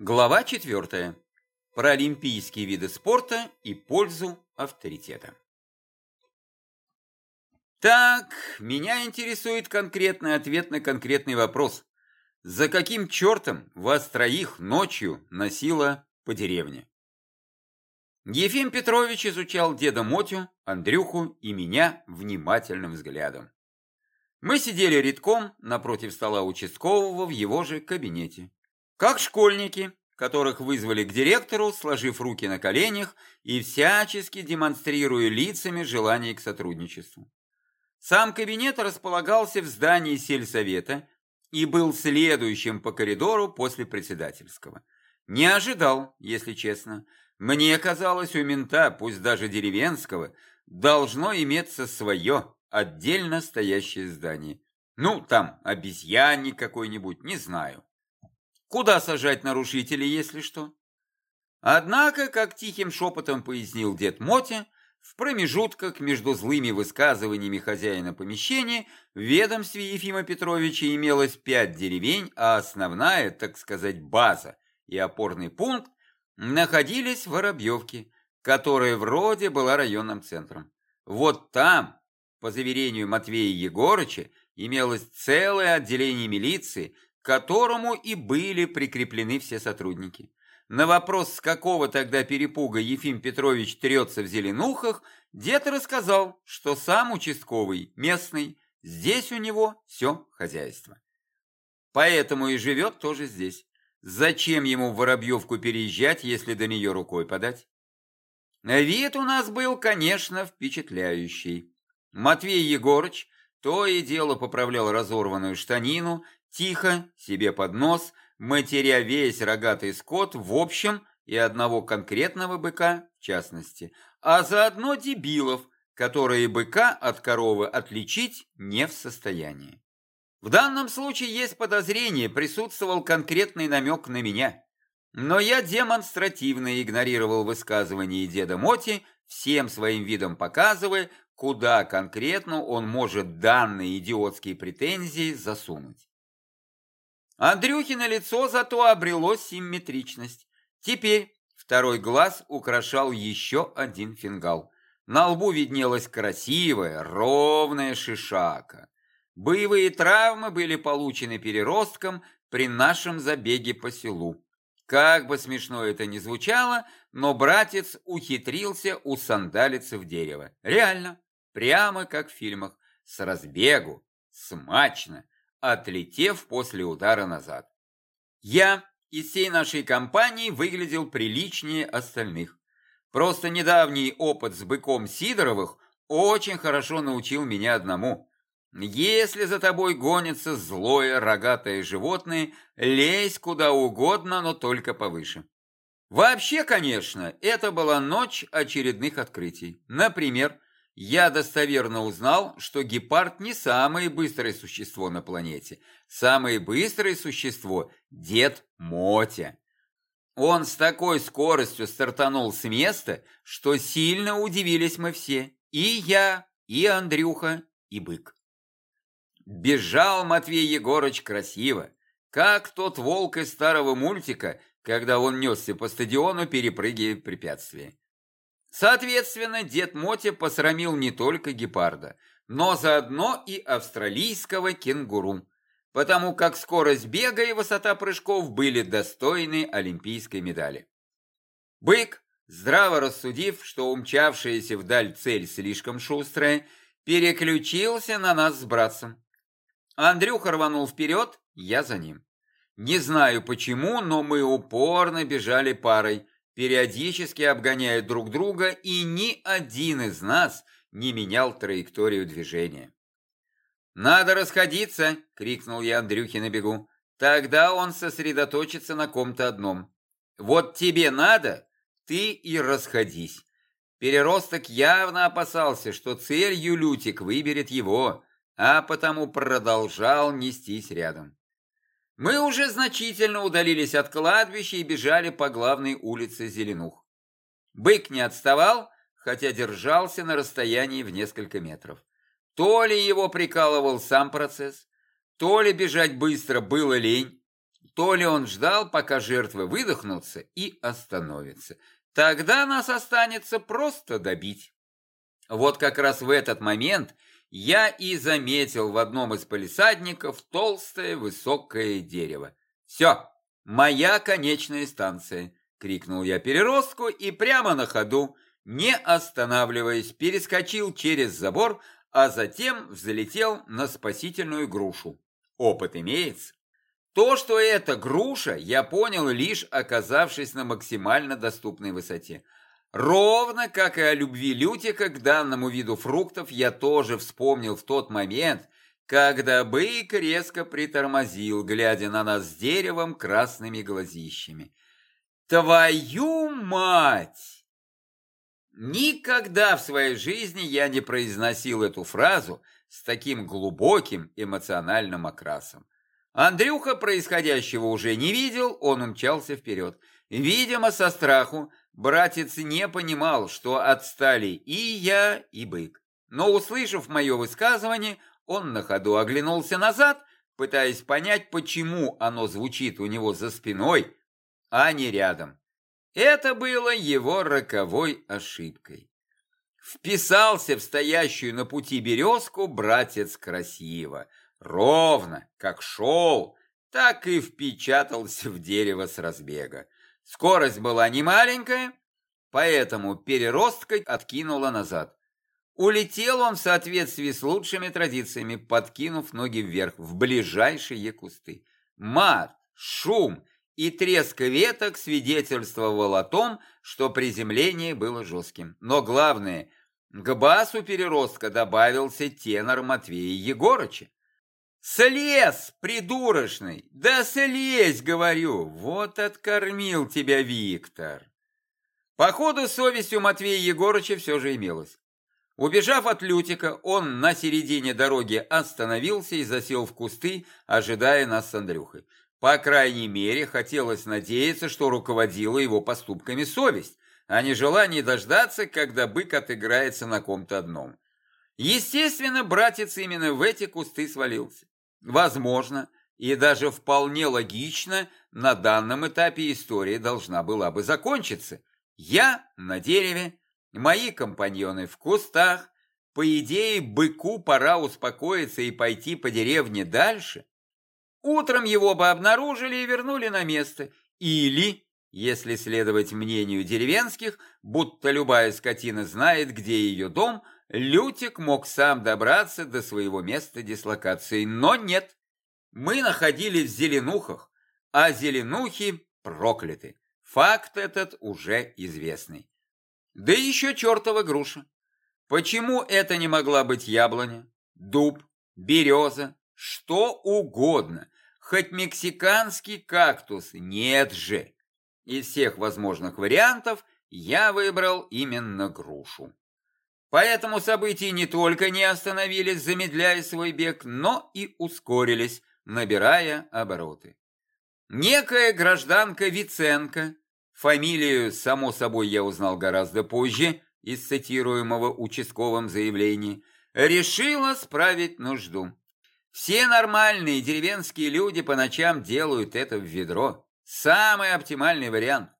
Глава 4. Про олимпийские виды спорта и пользу авторитета. Так, меня интересует конкретный ответ на конкретный вопрос. За каким чертом вас троих ночью носило по деревне? Ефим Петрович изучал деда Мотю, Андрюху и меня внимательным взглядом. Мы сидели редком напротив стола участкового в его же кабинете. Как школьники, которых вызвали к директору, сложив руки на коленях и всячески демонстрируя лицами желание к сотрудничеству. Сам кабинет располагался в здании сельсовета и был следующим по коридору после председательского. Не ожидал, если честно, мне казалось, у мента, пусть даже деревенского, должно иметься свое, отдельно стоящее здание. Ну, там, обезьянник какой-нибудь, не знаю. Куда сажать нарушителей, если что? Однако, как тихим шепотом пояснил дед Мотя, в промежутках между злыми высказываниями хозяина помещения в ведомстве Ефима Петровича имелось пять деревень, а основная, так сказать, база и опорный пункт находились в Воробьевке, которая вроде была районным центром. Вот там, по заверению Матвея Егорыча, имелось целое отделение милиции, которому и были прикреплены все сотрудники. На вопрос, с какого тогда перепуга Ефим Петрович трется в зеленухах, дед рассказал, что сам участковый, местный, здесь у него все хозяйство. Поэтому и живет тоже здесь. Зачем ему в Воробьевку переезжать, если до нее рукой подать? Вид у нас был, конечно, впечатляющий. Матвей Егорыч то и дело поправлял разорванную штанину, тихо, себе под нос, матеря весь рогатый скот в общем и одного конкретного быка в частности, а заодно дебилов, которые быка от коровы отличить не в состоянии. В данном случае есть подозрение, присутствовал конкретный намек на меня. Но я демонстративно игнорировал высказывания деда Моти, всем своим видом показывая, куда конкретно он может данные идиотские претензии засунуть. Андрюхино лицо зато обрело симметричность. Теперь второй глаз украшал еще один фингал. На лбу виднелась красивая, ровная шишака. Боевые травмы были получены переростком при нашем забеге по селу. Как бы смешно это ни звучало, но братец ухитрился усандалиться в дерево. Реально, прямо как в фильмах, с разбегу, смачно, отлетев после удара назад. Я из всей нашей компании выглядел приличнее остальных. Просто недавний опыт с быком Сидоровых очень хорошо научил меня одному – если за тобой гонится злое рогатое животное, лезь куда угодно, но только повыше. Вообще, конечно, это была ночь очередных открытий. Например, я достоверно узнал, что гепард не самое быстрое существо на планете. Самое быстрое существо – дед Мотя. Он с такой скоростью стартанул с места, что сильно удивились мы все. И я, и Андрюха, и бык. Бежал Матвей Егорыч красиво, как тот волк из старого мультика, когда он несся по стадиону, перепрыгивая препятствия. Соответственно, дед Мотя посрамил не только гепарда, но заодно и австралийского кенгуру, потому как скорость бега и высота прыжков были достойны олимпийской медали. Бык, здраво рассудив, что умчавшаяся вдаль цель слишком шустрая, переключился на нас с братцем. Андрюха рванул вперед, я за ним. Не знаю почему, но мы упорно бежали парой, периодически обгоняя друг друга, и ни один из нас не менял траекторию движения. «Надо расходиться!» — крикнул я Андрюхе на бегу. «Тогда он сосредоточится на ком-то одном. Вот тебе надо, ты и расходись». Переросток явно опасался, что целью Лютик выберет его, а потому продолжал нестись рядом. Мы уже значительно удалились от кладбища и бежали по главной улице Зеленух. Бык не отставал, хотя держался на расстоянии в несколько метров. То ли его прикалывал сам процесс, то ли бежать быстро было лень. то ли он ждал, пока жертвы выдохнутся и остановятся. Тогда нас останется просто добить. Вот как раз в этот момент я и заметил в одном из полисадников толстое высокое дерево. «Все, моя конечная станция!» — крикнул я переростку и прямо на ходу, не останавливаясь, перескочил через забор, а затем взлетел на спасительную грушу. Опыт имеется. То, что это груша, я понял, лишь оказавшись на максимально доступной высоте. Ровно как и о любви Лютика к данному виду фруктов, я тоже вспомнил в тот момент, когда бык резко притормозил, глядя на нас с деревом красными глазищами. «Твою мать!» Никогда в своей жизни я не произносил эту фразу с таким глубоким эмоциональным окрасом. Андрюха происходящего уже не видел, он умчался вперед. Видимо, со страху Братец не понимал, что отстали и я, и бык. Но, услышав мое высказывание, он на ходу оглянулся назад, пытаясь понять, почему оно звучит у него за спиной, а не рядом. Это было его роковой ошибкой. Вписался в стоящую на пути березку братец красиво, ровно, как шел, так и впечатался в дерево с разбега. Скорость была не маленькая, поэтому переросткой откинула назад. Улетел он в соответствии с лучшими традициями, подкинув ноги вверх в ближайшие кусты. Мат, шум и треск веток свидетельствовал о том, что приземление было жестким. Но главное, к басу переростка добавился тенор Матвея Егорыча. «Слез, придурочный! Да слезь, говорю! Вот откормил тебя Виктор!» Походу, совесть у Матвея Егорыча все же имелась. Убежав от Лютика, он на середине дороги остановился и засел в кусты, ожидая нас с Андрюхой. По крайней мере, хотелось надеяться, что руководила его поступками совесть, а не желание дождаться, когда бык отыграется на ком-то одном. Естественно, братец именно в эти кусты свалился. Возможно, и даже вполне логично, на данном этапе история должна была бы закончиться. Я на дереве, мои компаньоны в кустах. По идее, быку пора успокоиться и пойти по деревне дальше. Утром его бы обнаружили и вернули на место. Или, если следовать мнению деревенских, будто любая скотина знает, где ее дом – Лютик мог сам добраться до своего места дислокации, но нет. Мы находились в Зеленухах, а Зеленухи прокляты. Факт этот уже известный. Да еще чертова груша. Почему это не могла быть яблоня, дуб, береза, что угодно, хоть мексиканский кактус, нет же. Из всех возможных вариантов я выбрал именно грушу. Поэтому события не только не остановились, замедляя свой бег, но и ускорились, набирая обороты. Некая гражданка Виценко, фамилию, само собой, я узнал гораздо позже, из цитируемого участковым заявления, решила справить нужду. Все нормальные деревенские люди по ночам делают это в ведро. Самый оптимальный вариант.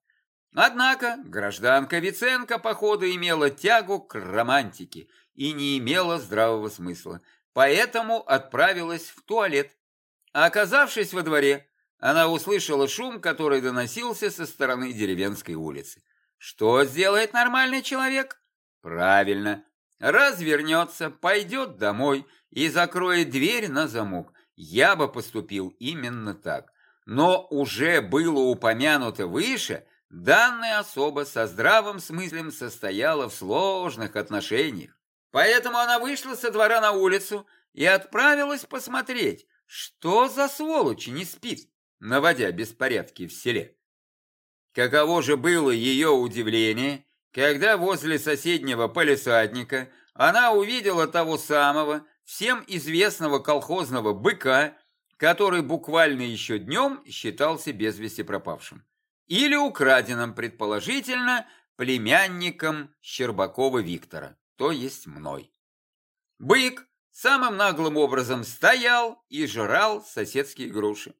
Однако гражданка Виценко, походу, имела тягу к романтике и не имела здравого смысла, поэтому отправилась в туалет. А оказавшись во дворе, она услышала шум, который доносился со стороны деревенской улицы. Что сделает нормальный человек? Правильно, развернется, пойдет домой и закроет дверь на замок. Я бы поступил именно так. Но уже было упомянуто выше – Данная особа со здравым смыслом состояла в сложных отношениях. Поэтому она вышла со двора на улицу и отправилась посмотреть, что за сволочь не спит, наводя беспорядки в селе. Каково же было ее удивление, когда возле соседнего полисадника она увидела того самого, всем известного колхозного быка, который буквально еще днем считался без вести пропавшим или украденным, предположительно, племянником Щербакова Виктора, то есть мной. Бык самым наглым образом стоял и жрал соседские груши.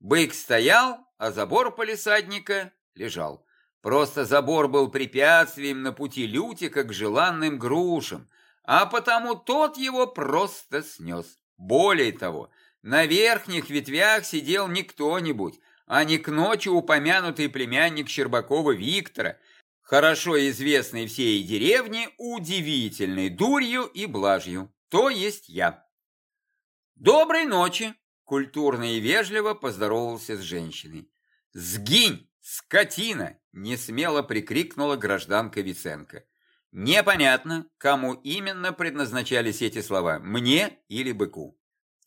Бык стоял, а забор полисадника лежал. Просто забор был препятствием на пути Лютика к желанным грушам, а потому тот его просто снес. Более того, на верхних ветвях сидел не кто-нибудь, а не к ночи упомянутый племянник Щербакова Виктора, хорошо известный всей деревне удивительной дурью и блажью, то есть я. «Доброй ночи!» – культурно и вежливо поздоровался с женщиной. «Сгинь, скотина!» – несмело прикрикнула гражданка Виценко. Непонятно, кому именно предназначались эти слова, мне или быку.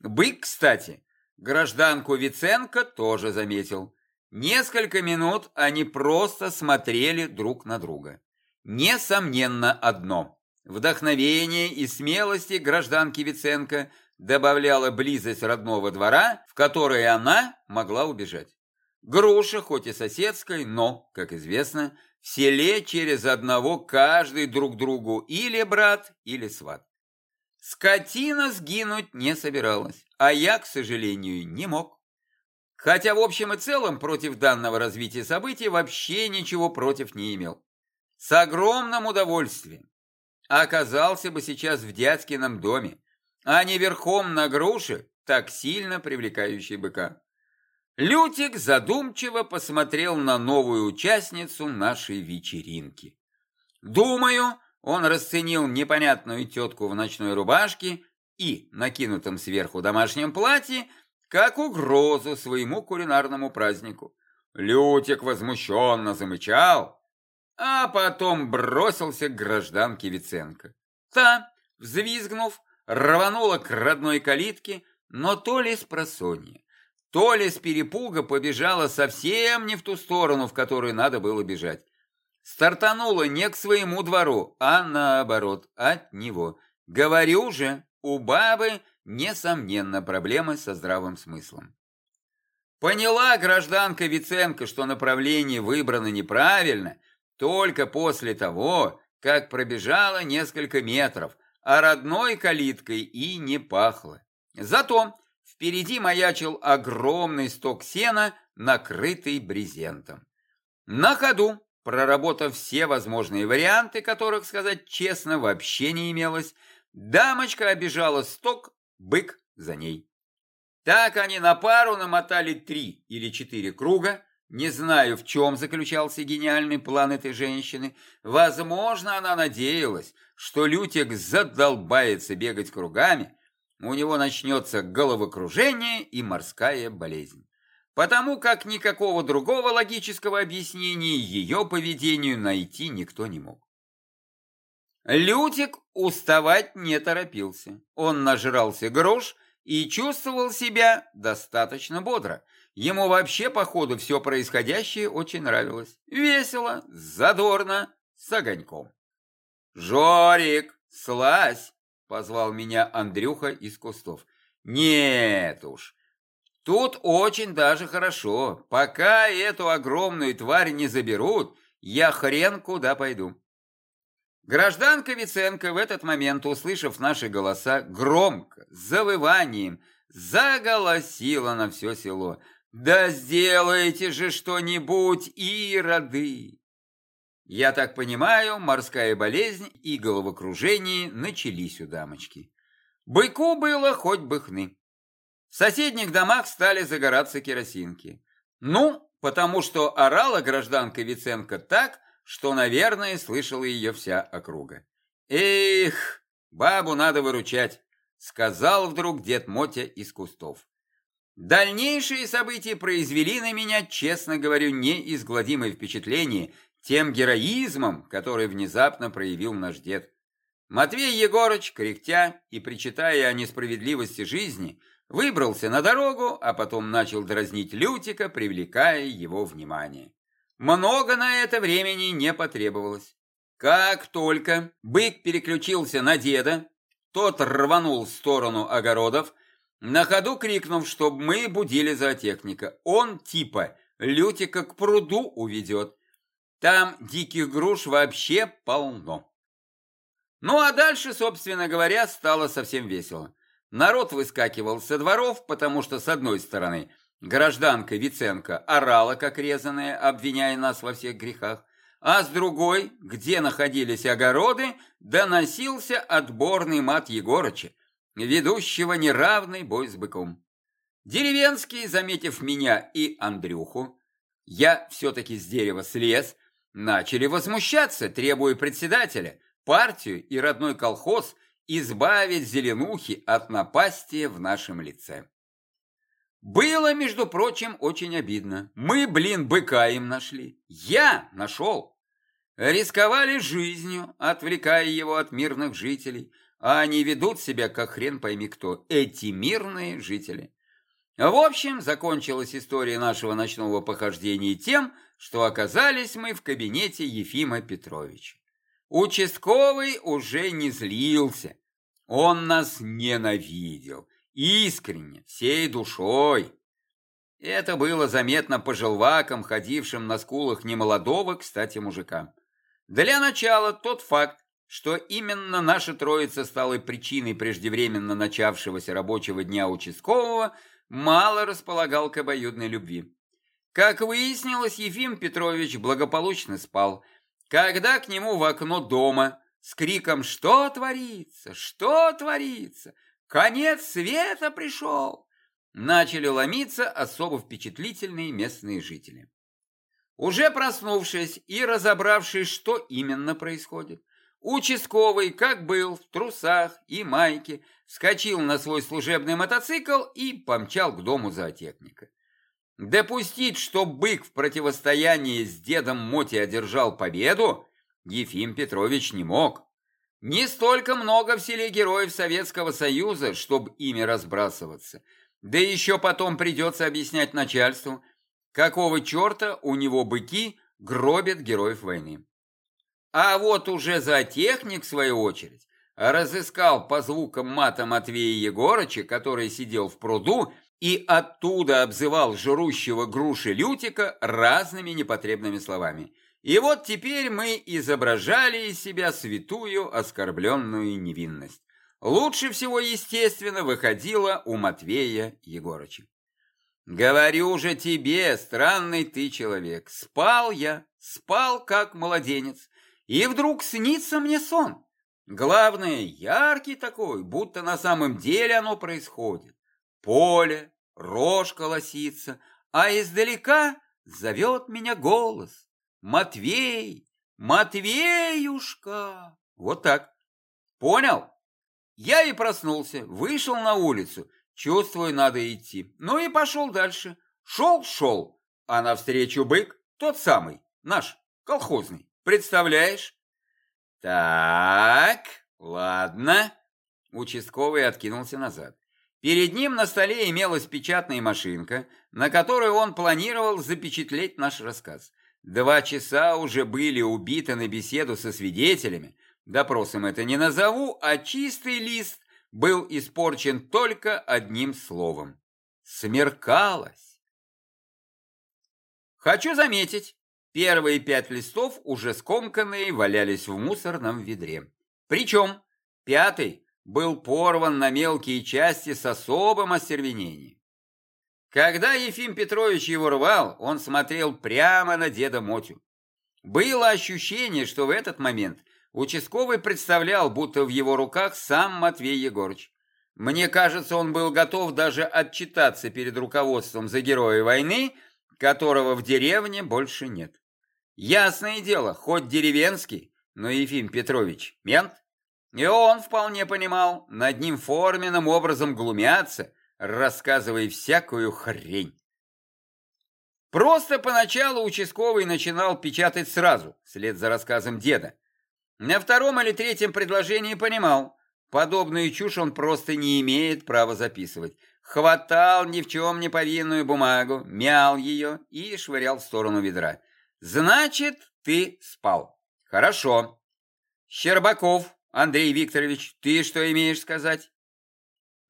Бык, кстати, гражданку Виценко тоже заметил. Несколько минут они просто смотрели друг на друга. Несомненно одно. Вдохновение и смелости гражданки Виценко добавляла близость родного двора, в который она могла убежать. Груша, хоть и соседской, но, как известно, в селе через одного каждый друг другу или брат, или сват. Скотина сгинуть не собиралась, а я, к сожалению, не мог. Хотя в общем и целом против данного развития событий вообще ничего против не имел. С огромным удовольствием. Оказался бы сейчас в дядькином доме, а не верхом на груше, так сильно привлекающей быка. Лютик задумчиво посмотрел на новую участницу нашей вечеринки. Думаю, он расценил непонятную тетку в ночной рубашке и накинутом сверху домашнем платье как угрозу своему кулинарному празднику. Лютик возмущенно замычал, а потом бросился к гражданке Виценко. Та, взвизгнув, рванула к родной калитке, но то ли с просонья, то ли с перепуга побежала совсем не в ту сторону, в которую надо было бежать. Стартанула не к своему двору, а наоборот, от него. Говорю же, у бабы, несомненно, проблемы со здравым смыслом. Поняла гражданка Виценко, что направление выбрано неправильно, только после того, как пробежала несколько метров, а родной калиткой и не пахло. Зато впереди маячил огромный сток сена, накрытый брезентом. На ходу, проработав все возможные варианты, которых, сказать честно, вообще не имелось, дамочка обижала сток, бык за ней. Так они на пару намотали три или четыре круга, не знаю, в чем заключался гениальный план этой женщины. Возможно, она надеялась, что Лютик задолбается бегать кругами, у него начнется головокружение и морская болезнь. Потому как никакого другого логического объяснения ее поведению найти никто не мог. Лютик уставать не торопился. Он нажрался грош и чувствовал себя достаточно бодро. Ему вообще, походу, все происходящее очень нравилось. Весело, задорно, с огоньком. «Жорик, слазь!» Позвал меня Андрюха из кустов. Нет уж. Тут очень даже хорошо. Пока эту огромную тварь не заберут, я хрен куда пойду. Гражданка Виценко в этот момент, услышав наши голоса, громко, с завыванием, заголосила на все село. «Да сделайте же что-нибудь, ироды!» Я так понимаю, морская болезнь и головокружение начались у дамочки. Быку было хоть бы хны. В соседних домах стали загораться керосинки. Ну, потому что орала гражданка Виценко так, что, наверное, слышала ее вся округа. «Эх, бабу надо выручать», — сказал вдруг дед Мотя из кустов. Дальнейшие события произвели на меня, честно говорю, неизгладимое впечатление — тем героизмом, который внезапно проявил наш дед. Матвей Егорыч, кряхтя и причитая о несправедливости жизни, выбрался на дорогу, а потом начал дразнить Лютика, привлекая его внимание. Много на это времени не потребовалось. Как только бык переключился на деда, тот рванул в сторону огородов, на ходу крикнув, чтобы мы будили зоотехника. Он типа Лютика к пруду уведет. Там диких груш вообще полно. Ну а дальше, собственно говоря, стало совсем весело. Народ выскакивал со дворов, потому что, с одной стороны, гражданка Виценко орала, как резаная, обвиняя нас во всех грехах, а с другой, где находились огороды, доносился отборный мат Егорыча, ведущего неравный бой с быком. Деревенские, заметив меня и Андрюху, я все-таки с дерева слез, начали возмущаться, требуя председателя, партию и родной колхоз избавить зеленухи от напастия в нашем лице. Было, между прочим, очень обидно. Мы, блин, быка им нашли. Я нашел. Рисковали жизнью, отвлекая его от мирных жителей, а они ведут себя, как хрен пойми кто, эти мирные жители. В общем, закончилась история нашего ночного похождения тем, что оказались мы в кабинете Ефима Петровича. Участковый уже не злился. Он нас ненавидел. Искренне, всей душой. Это было заметно по желвакам, ходившим на скулах немолодого, кстати, мужика. Для начала тот факт, что именно наша троица стала причиной преждевременно начавшегося рабочего дня участкового, мало располагал к обоюдной любви. Как выяснилось, Ефим Петрович благополучно спал, когда к нему в окно дома с криком «Что творится? Что творится? Конец света пришел!» начали ломиться особо впечатлительные местные жители. Уже проснувшись и разобравшись, что именно происходит, участковый, как был, в трусах и майке, вскочил на свой служебный мотоцикл и помчал к дому зоотехника. Допустить, что бык в противостоянии с дедом Моти одержал победу, Ефим Петрович не мог. Не столько много в селе героев Советского Союза, чтобы ими разбрасываться. Да еще потом придется объяснять начальству – Какого черта у него быки гробят героев войны? А вот уже зоотехник, в свою очередь, разыскал по звукам мата Матвея Егорыча, который сидел в пруду, и оттуда обзывал жрущего груши Лютика разными непотребными словами. И вот теперь мы изображали из себя святую оскорбленную невинность. Лучше всего, естественно, выходило у Матвея Егорыча. Говорю же тебе, странный ты человек, спал я, спал как младенец, и вдруг снится мне сон. Главное, яркий такой, будто на самом деле оно происходит. Поле, рожь колосится, а издалека зовет меня голос. Матвей, Матвеюшка. Вот так. Понял? Я и проснулся, вышел на улицу Чувствую, надо идти. Ну и пошел дальше. Шел-шел, а навстречу бык, тот самый, наш, колхозный. Представляешь? Так, ладно. Участковый откинулся назад. Перед ним на столе имелась печатная машинка, на которой он планировал запечатлеть наш рассказ. Два часа уже были убиты на беседу со свидетелями. Допросом это не назову, а чистый лист был испорчен только одним словом. Смеркалось. Хочу заметить, первые пять листов, уже скомканные, валялись в мусорном ведре. Причем пятый был порван на мелкие части с особым остервенением. Когда Ефим Петрович его рвал, он смотрел прямо на деда Мотю. Было ощущение, что в этот момент Участковый представлял, будто в его руках сам Матвей Егорыч. Мне кажется, он был готов даже отчитаться перед руководством за героя войны, которого в деревне больше нет. Ясное дело, хоть деревенский, но Ефим Петрович мент. И он вполне понимал, над ним форменным образом глумятся, рассказывая всякую хрень. Просто поначалу участковый начинал печатать сразу, вслед за рассказом деда. На втором или третьем предложении понимал, подобную чушь он просто не имеет права записывать. Хватал ни в чем не повинную бумагу, мял ее и швырял в сторону ведра. «Значит, ты спал. Хорошо. Щербаков, Андрей Викторович, ты что имеешь сказать?»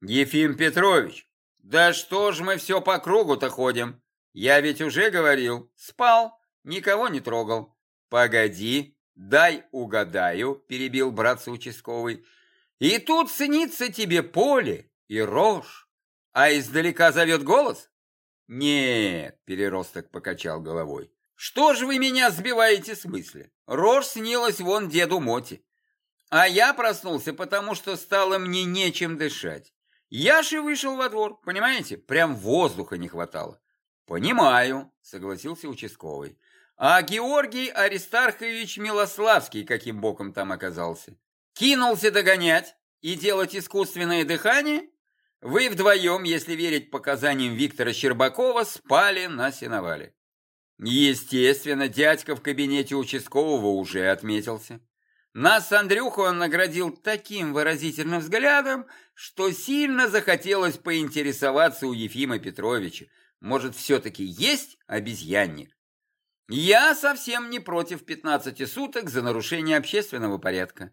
«Ефим Петрович, да что ж мы все по кругу-то ходим? Я ведь уже говорил, спал, никого не трогал. Погоди, «Дай угадаю», — перебил братца участковый. «И тут снится тебе поле и рожь, а издалека зовет голос? Нет, переросток покачал головой. Что ж вы меня сбиваете с мысли? Рожь снилась вон деду Моти. А я проснулся, потому что стало мне нечем дышать. Я же вышел во двор, понимаете? Прям воздуха не хватало. Понимаю, согласился участковый. А Георгий Аристархович Милославский каким боком там оказался? Кинулся догонять и делать искусственное дыхание? Вы вдвоем, если верить показаниям Виктора Щербакова, спали на сеновале. Естественно, дядька в кабинете участкового уже отметился. Нас с Андрюхой он наградил таким выразительным взглядом, что сильно захотелось поинтересоваться у Ефима Петровича. Может, все-таки есть обезьянник? Я совсем не против 15 суток за нарушение общественного порядка.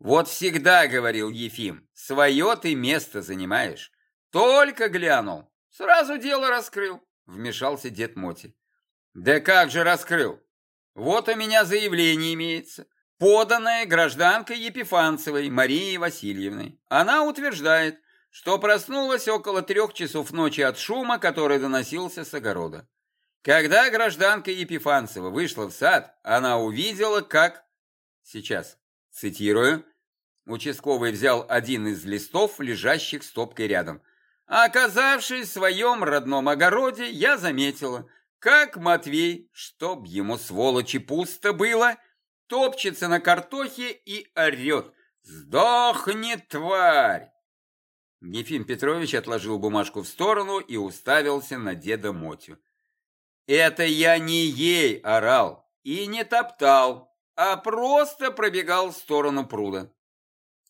Вот всегда, говорил Ефим, свое ты место занимаешь. Только глянул, сразу дело раскрыл, вмешался дед Моти. Да как же раскрыл? Вот у меня заявление имеется, поданное гражданкой Епифанцевой Марией Васильевной. Она утверждает, что проснулась около трех часов ночи от шума, который доносился с огорода. Когда гражданка Епифанцева вышла в сад, она увидела, как... Сейчас, цитирую, участковый взял один из листов, лежащих стопкой рядом. Оказавшись в своем родном огороде, я заметила, как Матвей, чтоб ему сволочи пусто было, топчется на картохе и орет «Сдохни, тварь!» Ефим Петрович отложил бумажку в сторону и уставился на деда Мотю. «Это я не ей орал и не топтал, а просто пробегал в сторону пруда.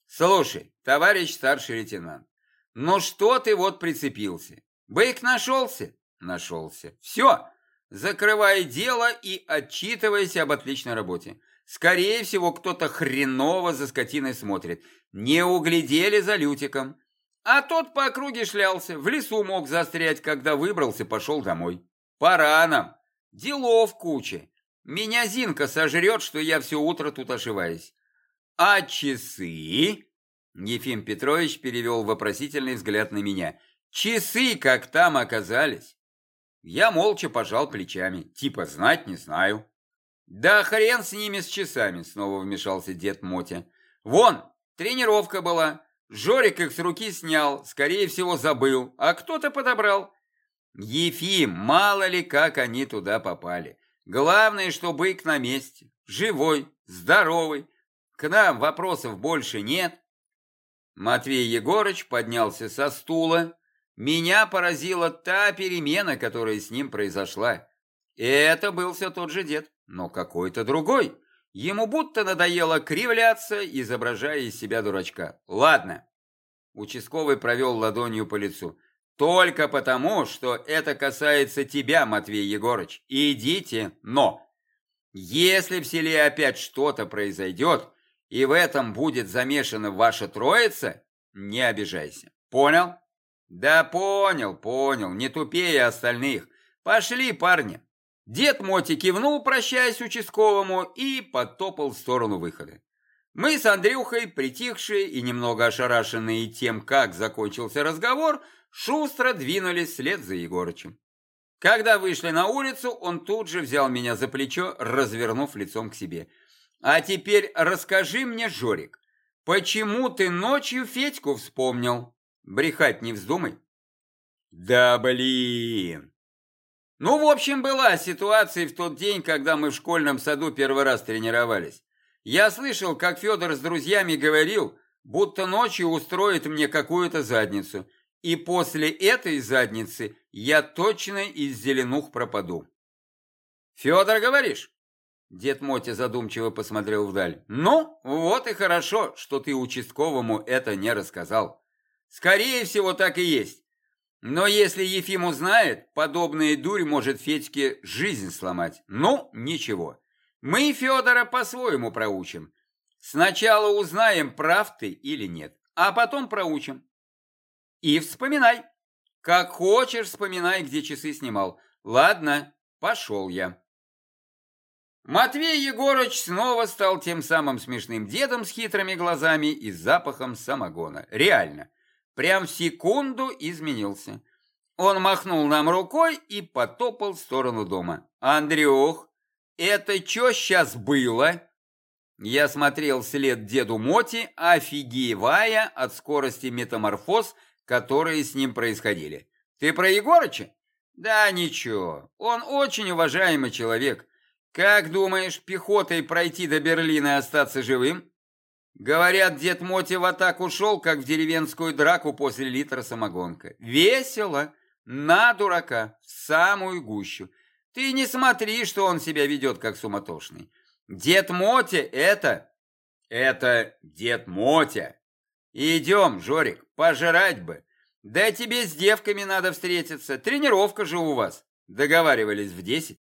Слушай, товарищ старший лейтенант, ну что ты вот прицепился? Бык нашелся? Нашелся. Все, закрывай дело и отчитывайся об отличной работе. Скорее всего, кто-то хреново за скотиной смотрит. Не углядели за Лютиком. А тот по округе шлялся, в лесу мог застрять, когда выбрался, пошел домой. Пора нам. Делов куча. Меня Зинка сожрет, что я все утро тут ошиваюсь. А часы? Ефим Петрович перевел вопросительный взгляд на меня. Часы как там оказались? Я молча пожал плечами. Типа знать не знаю. Да хрен с ними с часами, снова вмешался дед Мотя. Вон, тренировка была. Жорик их с руки снял, скорее всего, забыл, а кто-то подобрал. Ефим, мало ли как они туда попали. Главное, что бык на месте, живой, здоровый. К нам вопросов больше нет. Матвей Егорыч поднялся со стула. Меня поразила та перемена, которая с ним произошла. Это был все тот же дед, но какой-то другой. Ему будто надоело кривляться, изображая из себя дурачка. Ладно. Участковый провел ладонью по лицу. Только потому, что это касается тебя, Матвей Егорыч. Идите, но... Если в селе опять что-то произойдет, и в этом будет замешана ваша троица, не обижайся. Понял? Да понял, понял, не тупее остальных. Пошли, парни. Дед Моти кивнул, прощаясь участковому, и потопал в сторону выхода. Мы с Андрюхой, притихшие и немного ошарашенные тем, как закончился разговор, шустро двинулись вслед за Егорычем. Когда вышли на улицу, он тут же взял меня за плечо, развернув лицом к себе. «А теперь расскажи мне, Жорик, почему ты ночью Федьку вспомнил? Брехать не вздумай». «Да блин!» Ну, в общем, была ситуация в тот день, когда мы в школьном саду первый раз тренировались. Я слышал, как Федор с друзьями говорил, будто ночью устроит мне какую-то задницу, и после этой задницы я точно из зеленух пропаду. «Федор, говоришь?» Дед Мотя задумчиво посмотрел вдаль. «Ну, вот и хорошо, что ты участковому это не рассказал. Скорее всего, так и есть. Но если Ефим узнает, подобная дурь может Федьке жизнь сломать. Ну, ничего. Мы Федора по-своему проучим. Сначала узнаем, прав ты или нет, а потом проучим. И вспоминай. Как хочешь, вспоминай, где часы снимал. Ладно, пошел я. Матвей Егорыч снова стал тем самым смешным дедом с хитрыми глазами и запахом самогона. Реально. Прям в секунду изменился. Он махнул нам рукой и потопал в сторону дома. «Андрюх, это что сейчас было?» Я смотрел вслед деду Моти, офигевая от скорости метаморфоз, которые с ним происходили. «Ты про Егорыча?» «Да ничего, он очень уважаемый человек. Как думаешь, пехотой пройти до Берлина и остаться живым?» Говорят, дед Моти в атаку шел, как в деревенскую драку после литра самогонка. Весело, на дурака, в самую гущу. Ты не смотри, что он себя ведет, как суматошный. Дед Мотя это... Это дед Мотя. Идем, Жорик, пожрать бы. Да тебе с девками надо встретиться. Тренировка же у вас. Договаривались в десять.